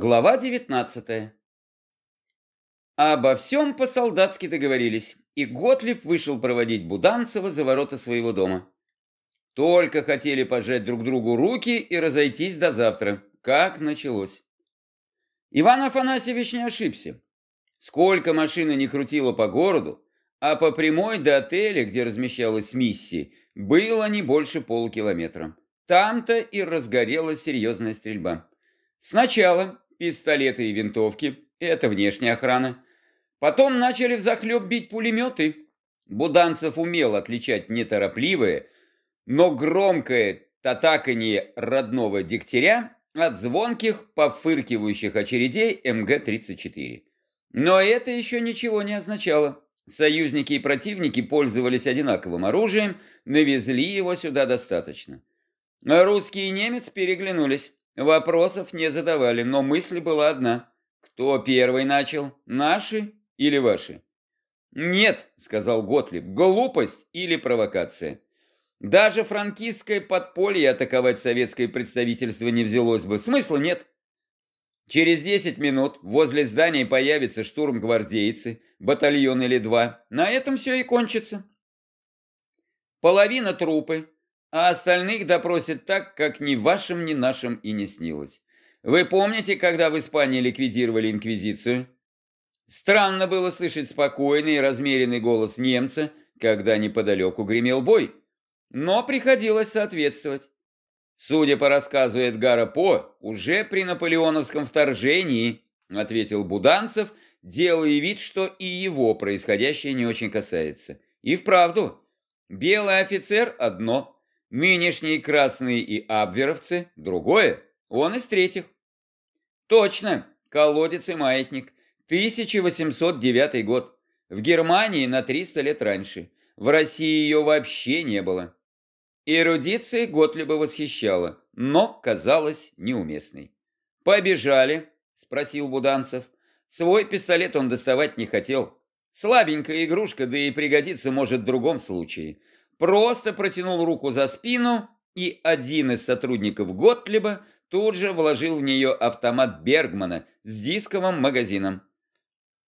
Глава 19 Обо всем по-солдатски договорились, и Готлиб вышел проводить Буданцева за ворота своего дома. Только хотели пожать друг другу руки и разойтись до завтра, как началось. Иван Афанасьевич не ошибся. Сколько машина не крутила по городу, а по прямой до отеля, где размещалась миссия, было не больше полукилометра. Там-то и разгорелась серьезная стрельба. Сначала пистолеты и винтовки, это внешняя охрана. Потом начали взахлеб бить пулеметы. Буданцев умел отличать неторопливое, но громкое татаканье родного дегтяря от звонких, пофыркивающих очередей МГ-34. Но это еще ничего не означало. Союзники и противники пользовались одинаковым оружием, навезли его сюда достаточно. Русский и немец переглянулись. Вопросов не задавали, но мысль была одна. Кто первый начал, наши или ваши? Нет, сказал Готлиб, глупость или провокация. Даже франкистское подполье атаковать советское представительство не взялось бы. Смысла нет. Через 10 минут возле здания появится штурмгвардейцы, батальон или два. На этом все и кончится. Половина трупы, а остальных допросят так, как ни вашим, ни нашим и не снилось. Вы помните, когда в Испании ликвидировали инквизицию? Странно было слышать спокойный и размеренный голос немца, когда неподалеку гремел бой. Но приходилось соответствовать. Судя по рассказу Эдгара По, уже при наполеоновском вторжении, ответил Буданцев, делая вид, что и его происходящее не очень касается. И вправду, белый офицер – одно – Нынешние красные и абверовцы – другое, он из третьих. Точно, колодец и маятник, 1809 год. В Германии на 300 лет раньше. В России ее вообще не было. Эрудиция Готлиба восхищала, но казалась неуместной. «Побежали?» – спросил Буданцев. Свой пистолет он доставать не хотел. Слабенькая игрушка, да и пригодится может в другом случае просто протянул руку за спину, и один из сотрудников Готлиба тут же вложил в нее автомат Бергмана с дисковым магазином.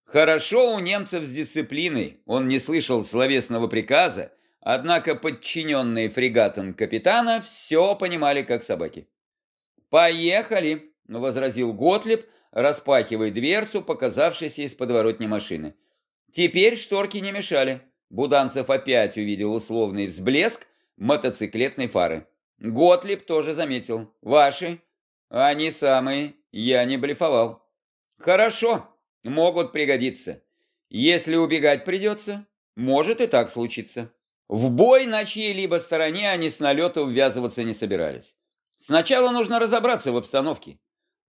Хорошо у немцев с дисциплиной, он не слышал словесного приказа, однако подчиненные фрегатам капитана все понимали как собаки. «Поехали!» — возразил Готлиб, распахивая дверцу, показавшейся из подворотни машины. Теперь шторки не мешали. Буданцев опять увидел условный взблеск мотоциклетной фары. Готлиб тоже заметил. «Ваши?» «Они самые. Я не блефовал». «Хорошо. Могут пригодиться. Если убегать придется, может и так случиться». В бой на чьей-либо стороне они с налета ввязываться не собирались. Сначала нужно разобраться в обстановке.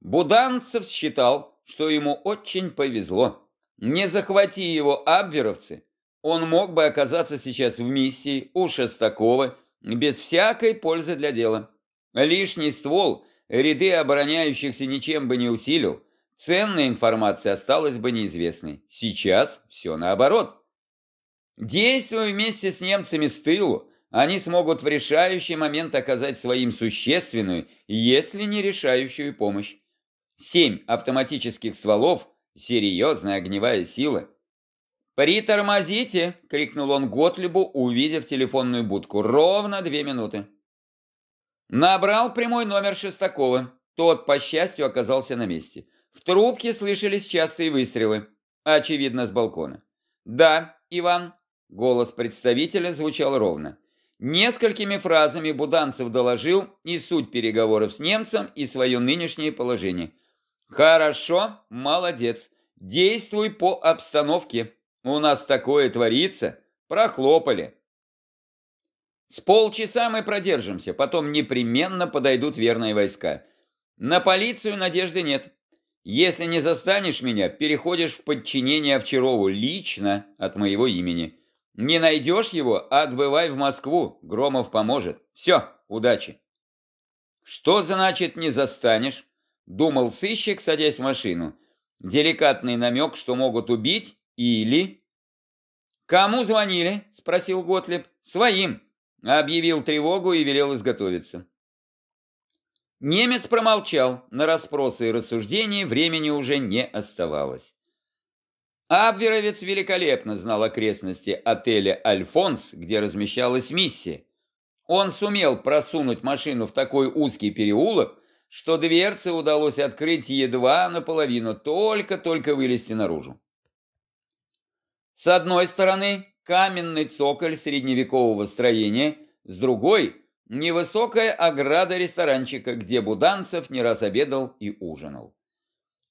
Буданцев считал, что ему очень повезло. Не захвати его абверовцы, он мог бы оказаться сейчас в миссии у Шестакова без всякой пользы для дела. Лишний ствол ряды обороняющихся ничем бы не усилил, ценная информация осталась бы неизвестной. Сейчас все наоборот. Действуя вместе с немцами с тылу, они смогут в решающий момент оказать своим существенную, если не решающую помощь. Семь автоматических стволов – серьезная огневая сила – «Притормозите!» — крикнул он Готлибу, увидев телефонную будку. «Ровно две минуты». Набрал прямой номер Шестакова. Тот, по счастью, оказался на месте. В трубке слышались частые выстрелы. Очевидно, с балкона. «Да, Иван», — голос представителя звучал ровно. Несколькими фразами Буданцев доложил и суть переговоров с немцем, и свое нынешнее положение. «Хорошо, молодец. Действуй по обстановке». У нас такое творится. Прохлопали. С полчаса мы продержимся, потом непременно подойдут верные войска. На полицию надежды нет. Если не застанешь меня, переходишь в подчинение Овчарову лично от моего имени. Не найдешь его, отбывай в Москву, Громов поможет. Все, удачи. Что значит не застанешь? Думал сыщик, садясь в машину. Деликатный намек, что могут убить или... «Кому звонили?» – спросил Готлеб. «Своим», – объявил тревогу и велел изготовиться. Немец промолчал, на расспросы и рассуждения времени уже не оставалось. Абверовец великолепно знал окрестности отеля «Альфонс», где размещалась миссия. Он сумел просунуть машину в такой узкий переулок, что дверцы удалось открыть едва наполовину, только-только вылезти наружу. С одной стороны каменный цоколь средневекового строения, с другой – невысокая ограда ресторанчика, где Буданцев не раз обедал и ужинал.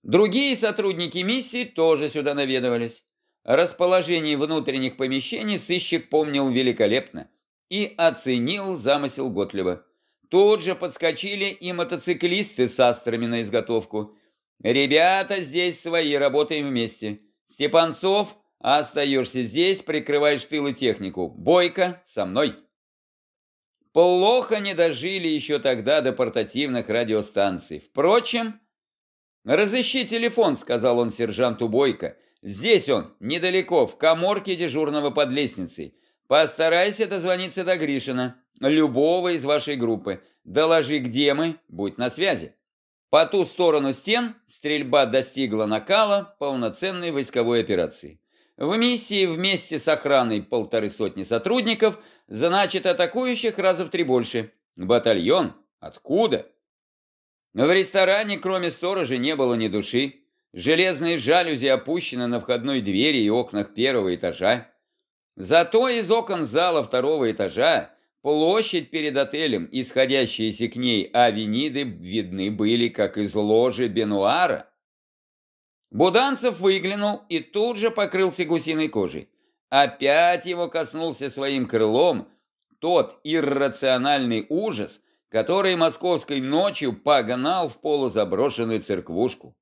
Другие сотрудники миссии тоже сюда наведывались. Расположение внутренних помещений сыщик помнил великолепно и оценил замысел Готлева. Тут же подскочили и мотоциклисты с астрами на изготовку. «Ребята, здесь свои, работаем вместе. Степанцов, остаешься здесь, прикрываешь тыл и технику. Бойко, со мной». Плохо не дожили еще тогда до портативных радиостанций. Впрочем, «Разыщи телефон», — сказал он сержанту Бойко. «Здесь он, недалеко, в коморке дежурного под лестницей. Постарайся дозвониться до Гришина, любого из вашей группы. Доложи, где мы, будь на связи». По ту сторону стен стрельба достигла накала полноценной войсковой операции. В миссии вместе с охраной полторы сотни сотрудников, значит атакующих раза в три больше. Батальон? Откуда? В ресторане, кроме сторожа, не было ни души. Железные жалюзи опущены на входной двери и окнах первого этажа. Зато из окон зала второго этажа площадь перед отелем, исходящиеся к ней авениды, видны были, как из ложи Бенуара. Буданцев выглянул и тут же покрылся гусиной кожей. Опять его коснулся своим крылом тот иррациональный ужас, который московской ночью погнал в полузаброшенную церквушку.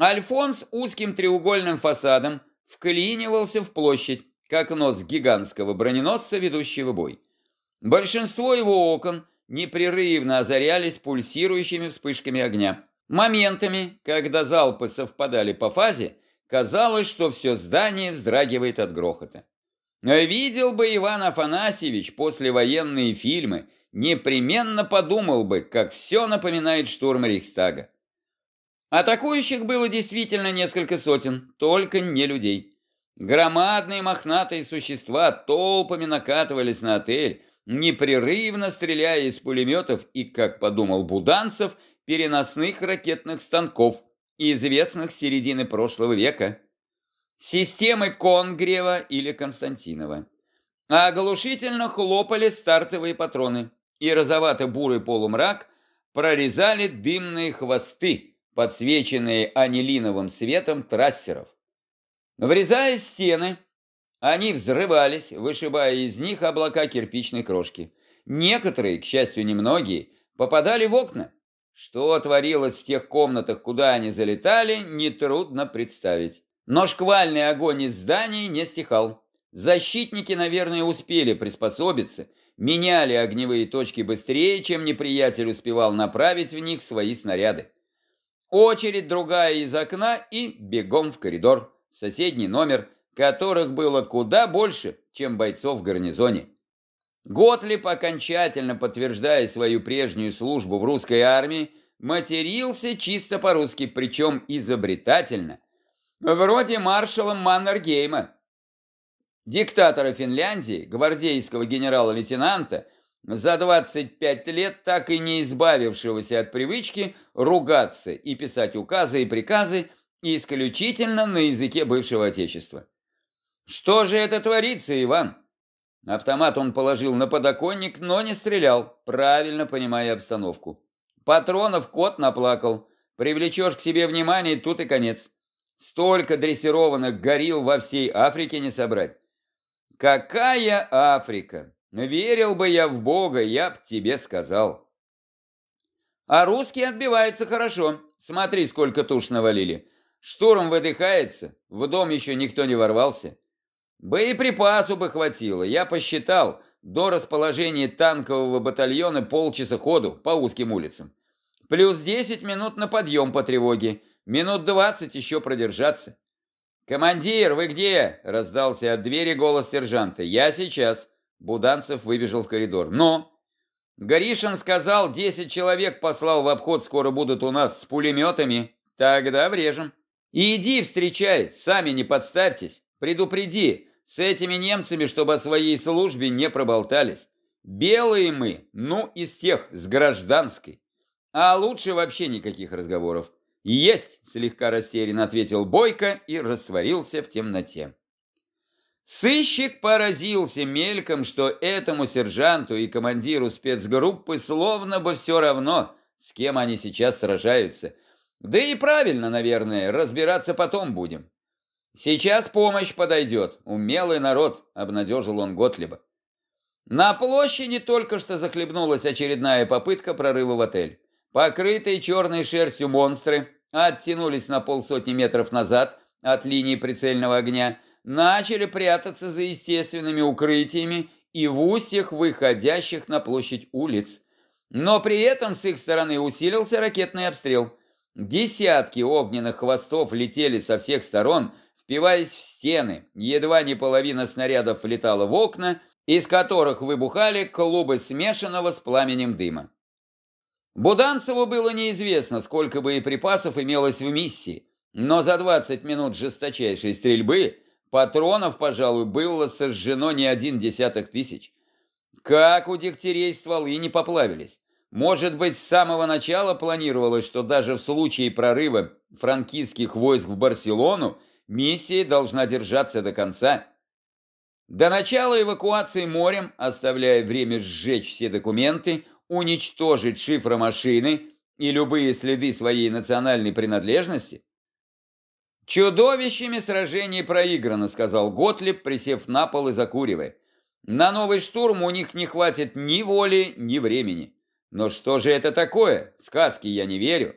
Альфонс узким треугольным фасадом вклинивался в площадь, как нос гигантского броненосца, ведущего бой. Большинство его окон непрерывно озарялись пульсирующими вспышками огня. Моментами, когда залпы совпадали по фазе, казалось, что все здание вздрагивает от грохота. Видел бы Иван Афанасьевич послевоенные фильмы непременно подумал бы, как все напоминает штурм Рейхстага. Атакующих было действительно несколько сотен, только не людей. Громадные мохнатые существа толпами накатывались на отель, непрерывно стреляя из пулеметов и, как подумал Буданцев, переносных ракетных станков, известных с середины прошлого века. Системы Конгрева или Константинова. Оглушительно хлопали стартовые патроны и розовато-бурый полумрак прорезали дымные хвосты, подсвеченные анилиновым светом трассеров. Врезая стены, они взрывались, вышибая из них облака кирпичной крошки. Некоторые, к счастью немногие, попадали в окна. Что творилось в тех комнатах, куда они залетали, нетрудно представить. Но шквальный огонь из зданий не стихал. Защитники, наверное, успели приспособиться – меняли огневые точки быстрее, чем неприятель успевал направить в них свои снаряды. Очередь другая из окна и бегом в коридор, соседний номер, которых было куда больше, чем бойцов в гарнизоне. Готлиб, окончательно подтверждая свою прежнюю службу в русской армии, матерился чисто по-русски, причем изобретательно. Вроде маршала Маннергейма, диктатора Финляндии, гвардейского генерала-лейтенанта, за 25 лет так и не избавившегося от привычки ругаться и писать указы и приказы исключительно на языке бывшего отечества. Что же это творится, Иван? Автомат он положил на подоконник, но не стрелял, правильно понимая обстановку. Патронов кот наплакал. Привлечешь к себе внимание, тут и конец. Столько дрессированных горил во всей Африке не собрать. Какая Африка? Верил бы я в Бога, я б тебе сказал. А русские отбиваются хорошо. Смотри, сколько туш навалили. Штурм выдыхается, в дом еще никто не ворвался. Боеприпасу бы хватило, я посчитал, до расположения танкового батальона полчаса ходу по узким улицам. Плюс 10 минут на подъем по тревоге, минут 20 еще продержаться. «Командир, вы где?» – раздался от двери голос сержанта. «Я сейчас». Буданцев выбежал в коридор. «Но?» Гришин сказал, десять человек послал в обход, скоро будут у нас с пулеметами. Тогда врежем. иди встречай, сами не подставьтесь. Предупреди, с этими немцами, чтобы о своей службе не проболтались. Белые мы, ну, из тех, с гражданской. А лучше вообще никаких разговоров. «Есть!» – слегка растерянно ответил Бойко и растворился в темноте. Сыщик поразился мельком, что этому сержанту и командиру спецгруппы словно бы все равно, с кем они сейчас сражаются. Да и правильно, наверное, разбираться потом будем. Сейчас помощь подойдет, умелый народ, обнадежил он Готлиба. На площади только что захлебнулась очередная попытка прорыва в отель. Покрытые черной шерстью монстры оттянулись на полсотни метров назад от линии прицельного огня, начали прятаться за естественными укрытиями и в устьях выходящих на площадь улиц. Но при этом с их стороны усилился ракетный обстрел. Десятки огненных хвостов летели со всех сторон, впиваясь в стены, едва не половина снарядов влетала в окна, из которых выбухали клубы смешанного с пламенем дыма. Буданцеву было неизвестно, сколько боеприпасов имелось в миссии, но за 20 минут жесточайшей стрельбы патронов, пожалуй, было сожжено не один десяток тысяч. Как у дегтярей стволы не поплавились. Может быть, с самого начала планировалось, что даже в случае прорыва франкистских войск в Барселону миссия должна держаться до конца. До начала эвакуации морем, оставляя время сжечь все документы, уничтожить шифры машины и любые следы своей национальной принадлежности? «Чудовищами сражение проиграно», — сказал Готлиб, присев на пол и закуривая. «На новый штурм у них не хватит ни воли, ни времени. Но что же это такое? Сказки я не верю».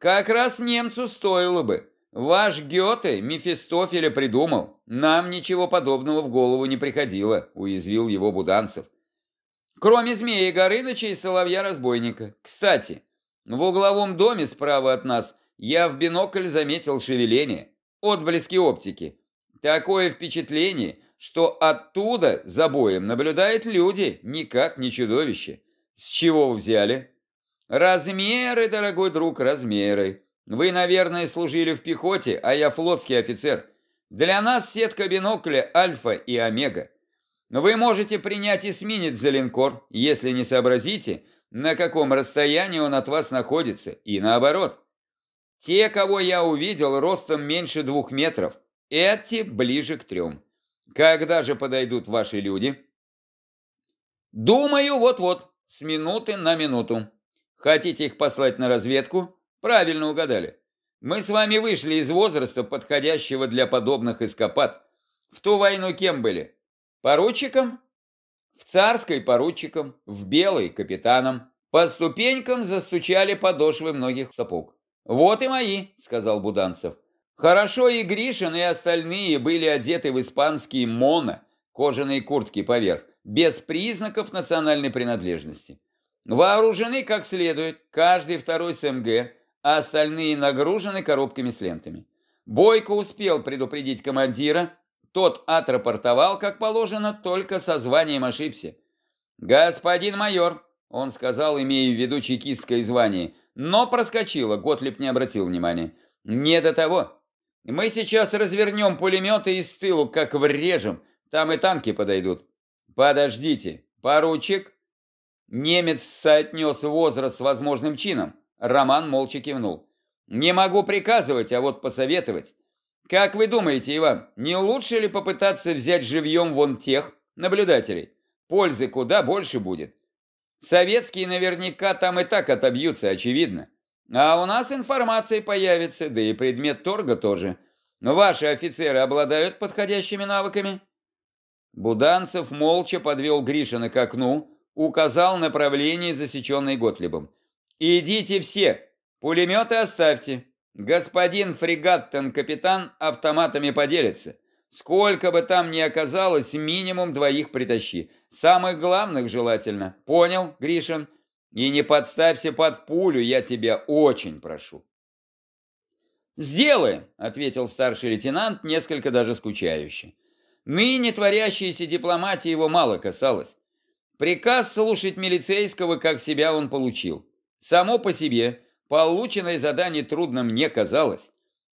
«Как раз немцу стоило бы. Ваш Гёте Мефистофеля придумал. Нам ничего подобного в голову не приходило», — уязвил его Буданцев. Кроме змеи Горыныча и соловья-разбойника. Кстати, в угловом доме справа от нас я в бинокль заметил шевеление, отблески оптики. Такое впечатление, что оттуда за боем наблюдают люди, никак не чудовище. С чего взяли? Размеры, дорогой друг, размеры. Вы, наверное, служили в пехоте, а я флотский офицер. Для нас сетка бинокля альфа и омега. Вы можете принять эсминец за линкор, если не сообразите, на каком расстоянии он от вас находится, и наоборот. Те, кого я увидел, ростом меньше двух метров, эти ближе к трем. Когда же подойдут ваши люди? Думаю, вот-вот, с минуты на минуту. Хотите их послать на разведку? Правильно угадали. Мы с вами вышли из возраста, подходящего для подобных эскапад. В ту войну кем были? Поручиком? В царской поручиком, в белой капитаном. По ступенькам застучали подошвы многих сапог. «Вот и мои», — сказал Буданцев. Хорошо и Гришин, и остальные были одеты в испанские моно, кожаные куртки поверх, без признаков национальной принадлежности. Вооружены как следует, каждый второй СМГ, а остальные нагружены коробками с лентами. Бойко успел предупредить командира, тот отрапортовал, как положено, только со званием ошибся. «Господин майор», — он сказал, имея в виду чекистское звание, но проскочило, Готлиб не обратил внимания. «Не до того. Мы сейчас развернем пулеметы и с тылу, как врежем, там и танки подойдут». «Подождите, поручик?» Немец соотнес возраст с возможным чином. Роман молча кивнул. «Не могу приказывать, а вот посоветовать. Как вы думаете, Иван, не лучше ли попытаться взять живьем вон тех наблюдателей? Пользы куда больше будет. Советские наверняка там и так отобьются, очевидно. А у нас информация появится, да и предмет торга тоже. Ваши офицеры обладают подходящими навыками? Буданцев молча подвел Гришина к окну, указал направление, засеченное Готлибом. «Идите все, пулеметы оставьте, Господин фрегаттен-капитан автоматами поделится. Сколько бы там ни оказалось, минимум двоих притащи. Самых главных желательно. Понял, Гришин? И не подставься под пулю, я тебя очень прошу. «Сделаем», — ответил старший лейтенант, несколько даже скучающе. Ныне творящаяся дипломатия его мало касалась. Приказ слушать милицейского, как себя он получил. Само по себе полученное задание трудным не казалось.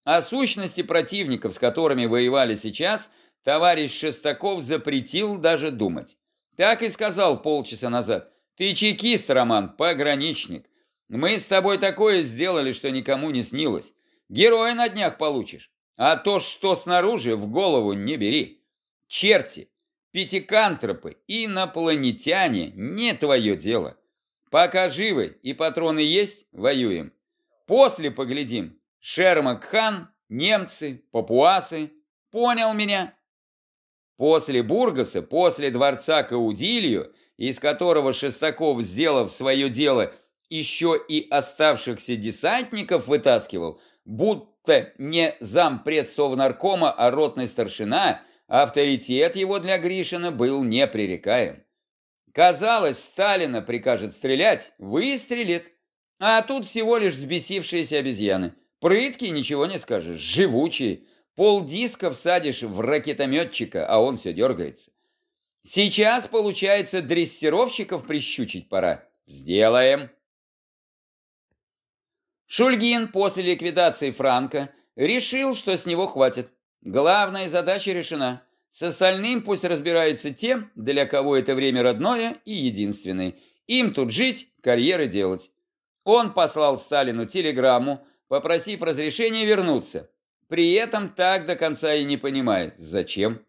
О сущности противников, с которыми воевали сейчас, товарищ Шестаков запретил даже думать. Так и сказал полчаса назад. «Ты чекист, Роман, пограничник. Мы с тобой такое сделали, что никому не снилось. Героя на днях получишь. А то, что снаружи, в голову не бери. Черти, пятикантропы, инопланетяне – не твое дело. Пока живы и патроны есть, воюем. После поглядим. Шермак Хан, немцы, папуасы. Понял меня? После Бургаса, после дворца Каудилью, из которого Шестаков, сделав свое дело, еще и оставшихся десантников вытаскивал, будто не зампред совнаркома, а ротный старшина, авторитет его для Гришина был непререкаем. Казалось, Сталина прикажет стрелять, выстрелит. А тут всего лишь взбесившиеся обезьяны. Прытки, ничего не скажешь, живучие. Полдиска всадишь в ракетометчика, а он все дергается. Сейчас, получается, дрессировщиков прищучить пора. Сделаем. Шульгин после ликвидации Франка решил, что с него хватит. Главная задача решена. С остальным пусть разбираются тем, для кого это время родное и единственное. Им тут жить, карьеры делать. Он послал Сталину телеграмму, попросив разрешения вернуться. При этом так до конца и не понимает, зачем.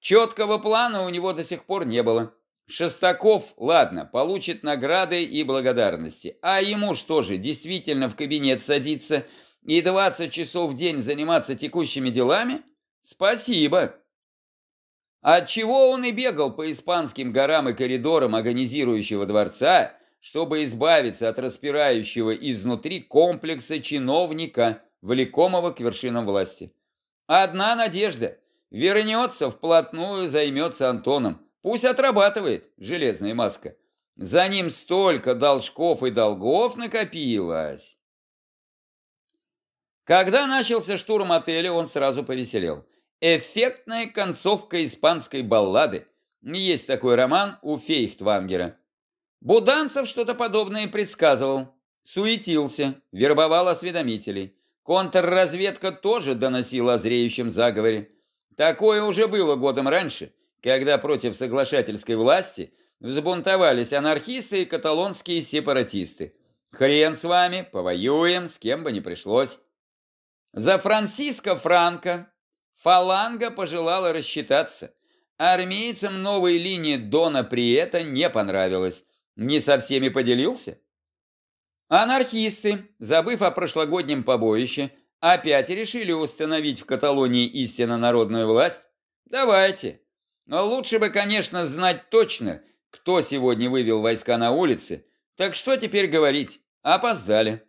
Четкого плана у него до сих пор не было. Шестаков, ладно, получит награды и благодарности. А ему что же, действительно в кабинет садиться и 20 часов в день заниматься текущими делами? Спасибо. Отчего он и бегал по испанским горам и коридорам агонизирующего дворца, чтобы избавиться от распирающего изнутри комплекса чиновника, влекомого к вершинам власти. Одна надежда – вернется вплотную, займется Антоном. Пусть отрабатывает железная маска. За ним столько должков и долгов накопилось. Когда начался штурм отеля, он сразу повеселел. Эффектная концовка испанской баллады. Есть такой роман у Фейхтвангера. Буданцев что-то подобное предсказывал. Суетился, вербовал осведомителей. Контрразведка тоже доносила о зреющем заговоре. Такое уже было годом раньше, когда против соглашательской власти взбунтовались анархисты и каталонские сепаратисты. Хрен с вами, повоюем, с кем бы ни пришлось. За Франциско Франко Фаланга пожелала рассчитаться. Армейцам новой линии Дона Приета не понравилась. Не со всеми поделился? Анархисты, забыв о прошлогоднем побоище, опять решили установить в Каталонии истинно народную власть? Давайте. Но лучше бы, конечно, знать точно, кто сегодня вывел войска на улицы. Так что теперь говорить? Опоздали.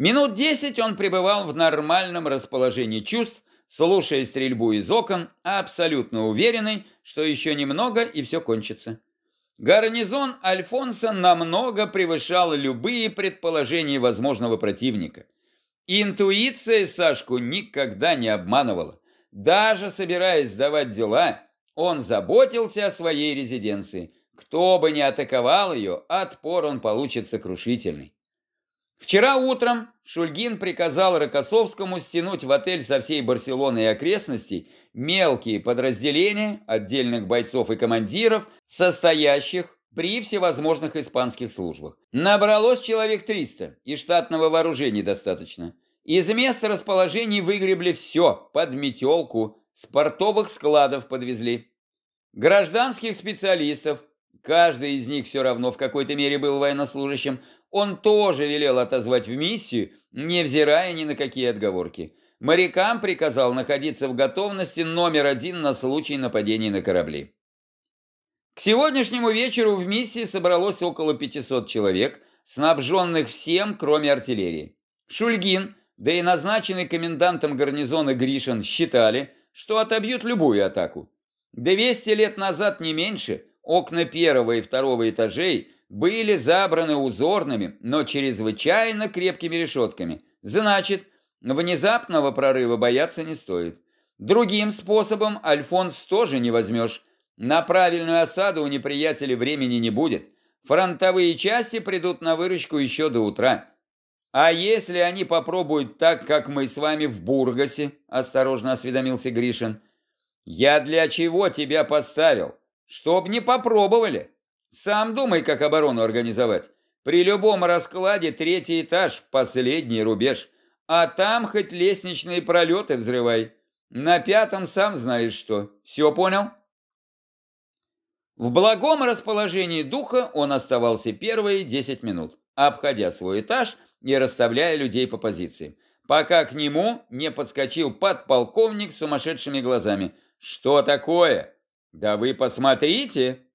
Минут десять он пребывал в нормальном расположении чувств, слушая стрельбу из окон, абсолютно уверенный, что еще немного и все кончится. Гарнизон Альфонса намного превышал любые предположения возможного противника. Интуиция Сашку никогда не обманывала. Даже собираясь сдавать дела, он заботился о своей резиденции. Кто бы ни атаковал ее, отпор он получит сокрушительный. Вчера утром Шульгин приказал Рокоссовскому стянуть в отель со всей Барселоны и окрестностей мелкие подразделения отдельных бойцов и командиров, состоящих при всевозможных испанских службах. Набралось человек 300, и штатного вооружения достаточно. Из места расположений выгребли все, под метелку, с портовых складов подвезли. Гражданских специалистов, каждый из них все равно в какой-то мере был военнослужащим, он тоже велел отозвать в миссию, невзирая ни на какие отговорки. Морякам приказал находиться в готовности номер один на случай нападения на корабли. К сегодняшнему вечеру в миссии собралось около 500 человек, снабженных всем, кроме артиллерии. Шульгин, да и назначенный комендантом гарнизона Гришин считали, что отобьют любую атаку. 200 лет назад не меньше окна первого и второго этажей были забраны узорными, но чрезвычайно крепкими решетками. Значит, внезапного прорыва бояться не стоит. Другим способом Альфонс тоже не возьмешь. На правильную осаду у неприятеля времени не будет. Фронтовые части придут на выручку еще до утра. А если они попробуют так, как мы с вами в Бургасе, осторожно осведомился Гришин, я для чего тебя поставил? Чтоб не попробовали. Сам думай, как оборону организовать. При любом раскладе третий этаж – последний рубеж. А там хоть лестничные пролеты взрывай. На пятом сам знаешь что. Все понял? В благом расположении духа он оставался первые 10 минут, обходя свой этаж и расставляя людей по позициям, пока к нему не подскочил подполковник с сумасшедшими глазами. «Что такое? Да вы посмотрите!»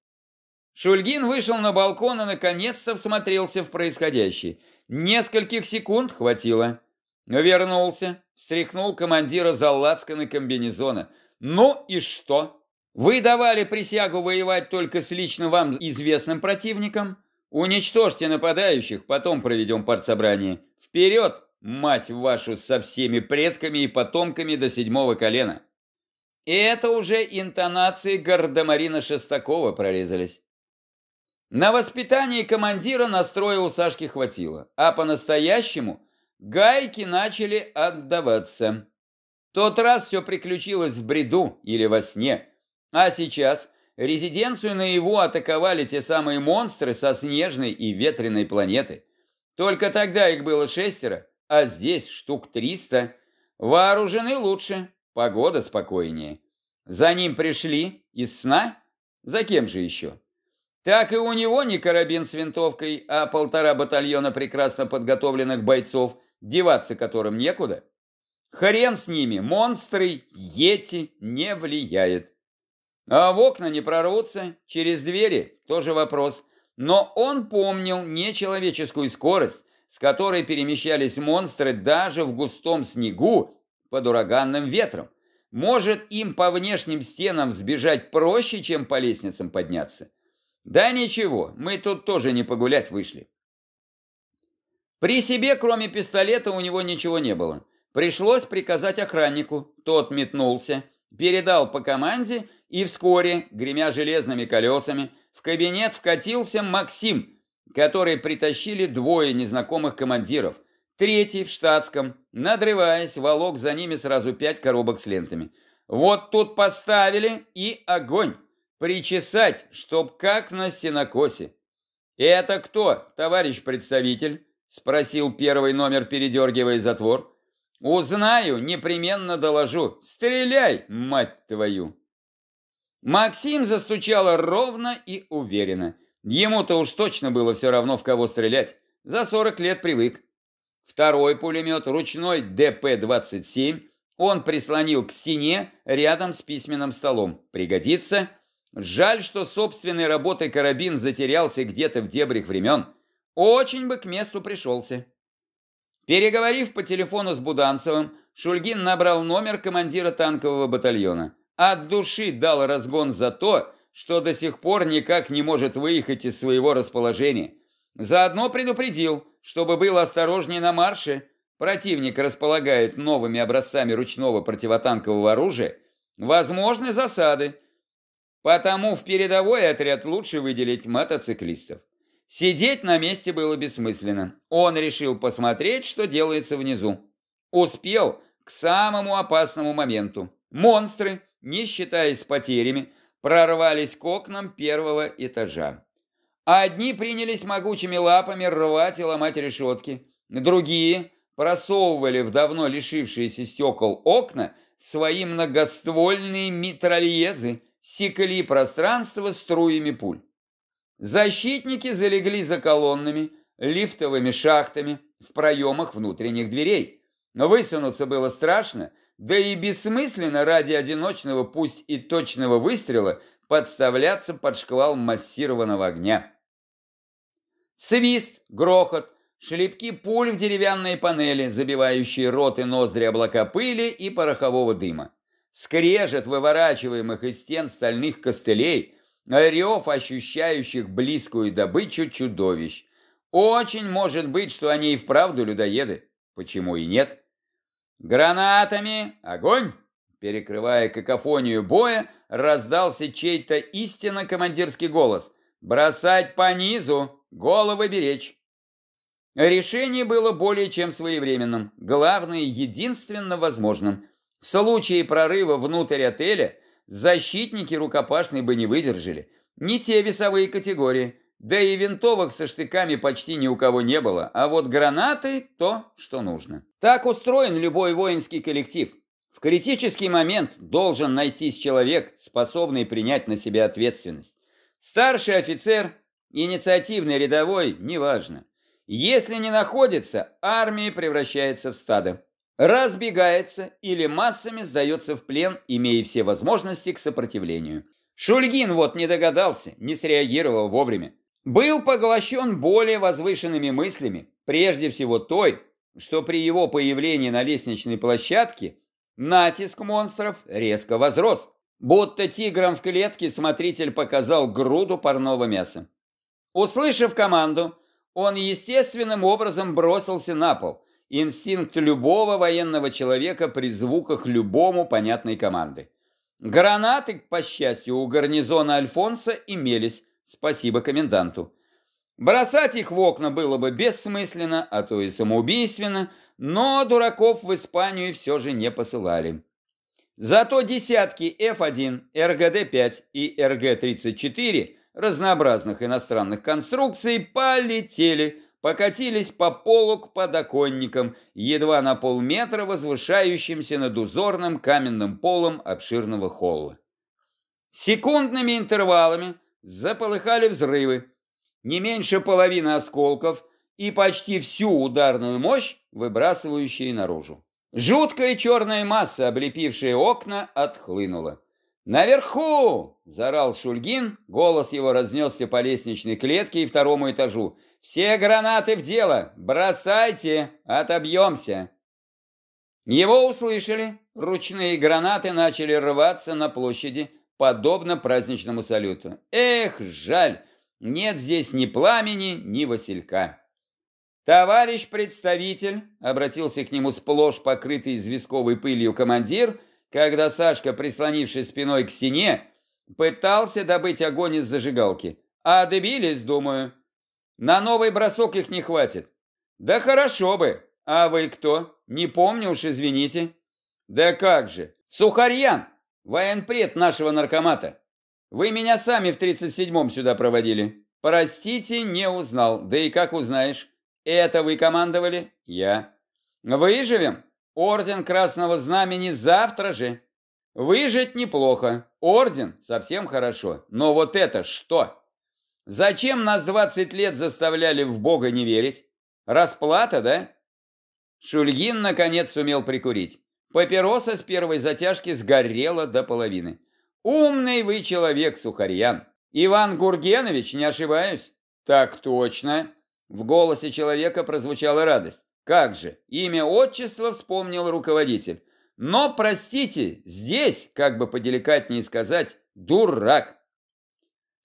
Шульгин вышел на балкон и наконец-то всмотрелся в происходящее. Нескольких секунд хватило. Вернулся, встряхнул командира за лацканы комбинезона. «Ну и что? Вы давали присягу воевать только с лично вам известным противником? Уничтожьте нападающих, потом проведем партсобрание. Вперед, мать вашу, со всеми предками и потомками до седьмого колена!» И это уже интонации Гардемарина Шестакова прорезались. На воспитание командира настроя у Сашки хватило, а по-настоящему гайки начали отдаваться. Тот раз все приключилось в бреду или во сне, а сейчас резиденцию на его атаковали те самые монстры со снежной и ветреной планеты. Только тогда их было шестеро, а здесь штук триста. Вооружены лучше, погода спокойнее. За ним пришли из сна? За кем же еще? Так и у него не карабин с винтовкой, а полтора батальона прекрасно подготовленных бойцов, деваться которым некуда. Хрен с ними, монстры, ети не влияет. А в окна не прорвутся, через двери тоже вопрос. Но он помнил нечеловеческую скорость, с которой перемещались монстры даже в густом снегу под ураганным ветром. Может, им по внешним стенам сбежать проще, чем по лестницам подняться? Да ничего, мы тут тоже не погулять вышли. При себе, кроме пистолета, у него ничего не было. Пришлось приказать охраннику, тот метнулся, передал по команде, и вскоре, гремя железными колесами, в кабинет вкатился Максим, который притащили двое незнакомых командиров. Третий в штатском, надрываясь, волок за ними сразу пять коробок с лентами. Вот тут поставили и огонь. Причесать, чтоб как на сенокосе. «Это кто, товарищ представитель?» — спросил первый номер, передергивая затвор. «Узнаю, непременно доложу. Стреляй, мать твою!» Максим застучал ровно и уверенно. Ему-то уж точно было все равно, в кого стрелять. За 40 лет привык. Второй пулемет, ручной ДП-27, он прислонил к стене рядом с письменным столом. Пригодится – Жаль, что собственной работой карабин затерялся где-то в дебрях времен. Очень бы к месту пришелся. Переговорив по телефону с Буданцевым, Шульгин набрал номер командира танкового батальона. От души дал разгон за то, что до сих пор никак не может выехать из своего расположения. Заодно предупредил, чтобы был осторожнее на марше. Противник располагает новыми образцами ручного противотанкового оружия. Возможны засады, Потому в передовой отряд лучше выделить мотоциклистов. Сидеть на месте было бессмысленно. Он решил посмотреть, что делается внизу. Успел к самому опасному моменту. Монстры, не считаясь потерями, прорвались к окнам первого этажа. Одни принялись могучими лапами рвать и ломать решетки. Другие просовывали в давно лишившиеся стекол окна свои многоствольные митральезы, секли пространство струями пуль. Защитники залегли за колоннами, лифтовыми шахтами, в проемах внутренних дверей. Но высунуться было страшно, да и бессмысленно ради одиночного, пусть и точного выстрела, подставляться под шквал массированного огня. Свист, грохот, шлепки пуль в деревянные панели, забивающие рот и ноздри облака пыли и порохового дыма скрежет выворачиваемых из стен стальных костылей, рев ощущающих близкую добычу чудовищ. Очень может быть, что они и вправду людоеды. Почему и нет? Гранатами! Огонь! перекрывая какофонию боя, раздался чей-то истинно командирский голос. «Бросать по низу, головы беречь!» Решение было более чем своевременным, главное, единственно возможным. В случае прорыва внутрь отеля защитники рукопашной бы не выдержали. Не те весовые категории, да и винтовок со штыками почти ни у кого не было, а вот гранаты – то, что нужно. Так устроен любой воинский коллектив. В критический момент должен найтись человек, способный принять на себя ответственность. Старший офицер, инициативный рядовой – неважно. Если не находится, армия превращается в стадо. Разбегается или массами сдается в плен, имея все возможности к сопротивлению. Шульгин вот не догадался, не среагировал вовремя. Был поглощен более возвышенными мыслями, прежде всего той, что при его появлении на лестничной площадке натиск монстров резко возрос. Будто тигром в клетке смотритель показал груду парного мяса. Услышав команду, он естественным образом бросился на пол. Инстинкт любого военного человека при звуках любому понятной команды. Гранаты, по счастью, у гарнизона Альфонса имелись, спасибо коменданту. Бросать их в окна было бы бессмысленно, а то и самоубийственно, но дураков в Испанию все же не посылали. Зато десятки F1, РГД-5 и РГ-34 разнообразных иностранных конструкций полетели, покатились по полу к подоконникам, едва на полметра возвышающимся над узорным каменным полом обширного холла. Секундными интервалами заполыхали взрывы, не меньше половины осколков и почти всю ударную мощь, выбрасывающие наружу. Жуткая черная масса, облепившая окна, отхлынула. «Наверху!» – заорал Шульгин, голос его разнесся по лестничной клетке и второму этажу. «Все гранаты в дело! Бросайте! Отобьемся!» Его услышали, ручные гранаты начали рваться на площади, подобно праздничному салюту. Эх, жаль, нет здесь ни пламени, ни василька. «Товарищ представитель», — обратился к нему сплошь покрытый известковой пылью командир, — когда Сашка, прислонившись спиной к стене, пытался добыть огонь из зажигалки. А добились, думаю. На новый бросок их не хватит. Да хорошо бы. А вы кто? Не помню уж, извините. Да как же. Сухарьян, военпред нашего наркомата. Вы меня сами в 37-м сюда проводили. Простите, не узнал. Да и как узнаешь? Это вы командовали? Я. Выживем? Орден Красного Знамени завтра же. Выжить неплохо. Орден совсем хорошо. Но вот это что? Зачем нас 20 лет заставляли в Бога не верить? Расплата, да? Шульгин наконец сумел прикурить. Папироса с первой затяжки сгорела до половины. Умный вы человек, Сухарьян. Иван Гургенович, не ошибаюсь? Так точно. В голосе человека прозвучала радость. Как же, имя отчества вспомнил руководитель. Но, простите, здесь, как бы поделикатнее сказать, дурак.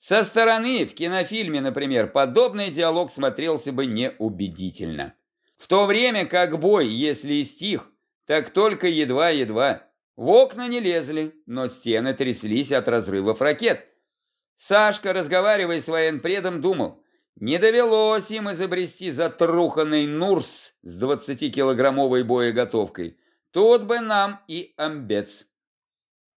Со стороны, в кинофильме, например, подобный диалог смотрелся бы неубедительно. В то время как бой, если и стих, так только едва-едва. В окна не лезли, но стены тряслись от разрывов ракет. Сашка, разговаривая с военпредом, думал, не довелось им изобрести затруханный Нурс с 20-килограммовой боеготовкой. Тут бы нам и амбец.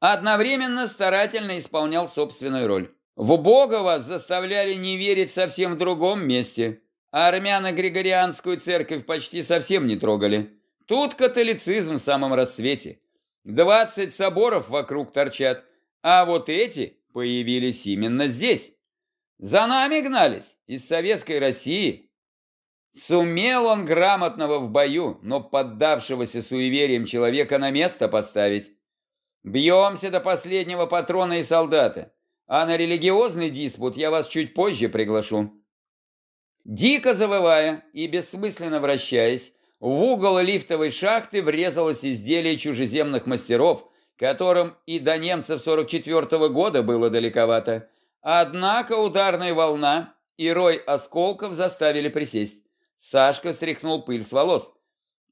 Одновременно старательно исполнял собственную роль. В Бога вас заставляли не верить совсем в другом месте. А армяно-григорианскую церковь почти совсем не трогали. Тут католицизм в самом расцвете. Двадцать соборов вокруг торчат, а вот эти появились именно здесь. За нами гнались из советской России. Сумел он грамотного в бою, но поддавшегося суевериям человека на место поставить. Бьемся до последнего патрона и солдата, а на религиозный диспут я вас чуть позже приглашу. Дико завывая и бессмысленно вращаясь, в угол лифтовой шахты врезалось изделие чужеземных мастеров, которым и до немцев 44 -го года было далековато. Однако ударная волна и рой осколков заставили присесть. Сашка стряхнул пыль с волос.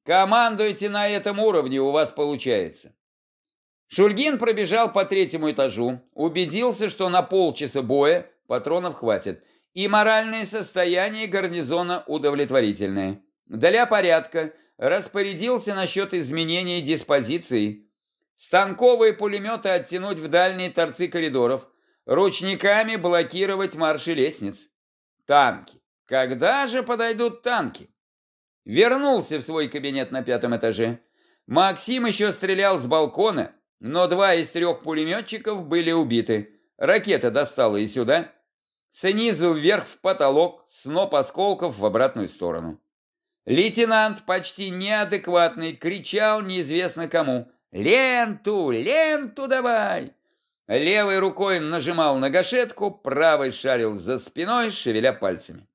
«Командуйте на этом уровне, у вас получается». Шульгин пробежал по третьему этажу, убедился, что на полчаса боя патронов хватит, и моральное состояние гарнизона удовлетворительное. Для порядка распорядился насчет изменения диспозиции. Станковые пулеметы оттянуть в дальние торцы коридоров, ручниками блокировать марши лестниц. Танки. Когда же подойдут танки? Вернулся в свой кабинет на пятом этаже. Максим еще стрелял с балкона, но два из трех пулеметчиков были убиты. Ракета достала и сюда. Снизу вверх в потолок, сноп осколков в обратную сторону. Лейтенант, почти неадекватный, кричал неизвестно кому. «Ленту! Ленту давай!» Левой рукой нажимал на гашетку, правой шарил за спиной, шевеля пальцами.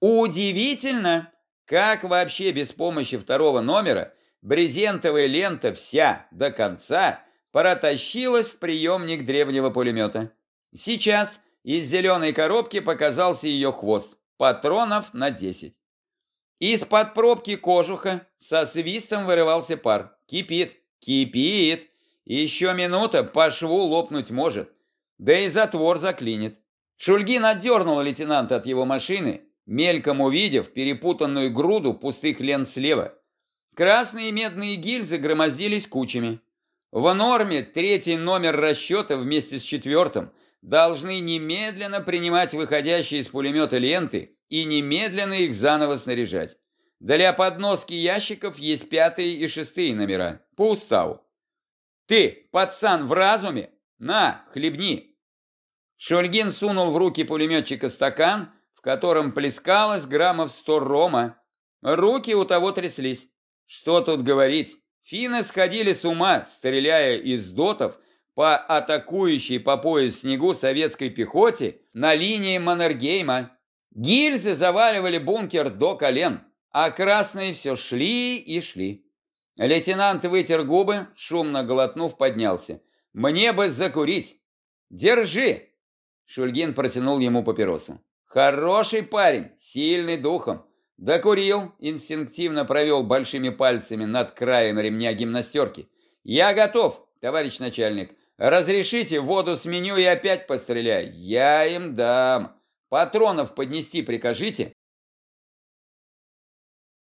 Удивительно, как вообще без помощи второго номера брезентовая лента вся до конца протащилась в приемник древнего пулемета. Сейчас из зеленой коробки показался ее хвост, патронов на 10. Из-под пробки кожуха со свистом вырывался пар. Кипит, кипит. Еще минута, по шву лопнуть может. Да и затвор заклинит. Шульгин отдернул лейтенанта от его машины, мельком увидев перепутанную груду пустых лент слева. Красные медные гильзы громоздились кучами. В норме третий номер расчета вместе с четвертым должны немедленно принимать выходящие из пулемета ленты и немедленно их заново снаряжать. Для подноски ящиков есть пятые и шестые номера, по уставу. Ты, пацан, в разуме? На, хлебни. Шульгин сунул в руки пулеметчика стакан, в котором плескалось граммов сто рома. Руки у того тряслись. Что тут говорить? Финны сходили с ума, стреляя из дотов по атакующей по пояс снегу советской пехоте на линии Маннергейма. Гильзы заваливали бункер до колен, а красные все шли и шли. Лейтенант вытер губы, шумно глотнув, поднялся. «Мне бы закурить!» «Держи!» Шульгин протянул ему папиросу. «Хороший парень, сильный духом. Докурил, инстинктивно провел большими пальцами над краем ремня гимнастерки. «Я готов, товарищ начальник. Разрешите, воду сменю и опять постреляй. Я им дам. Патронов поднести прикажите?»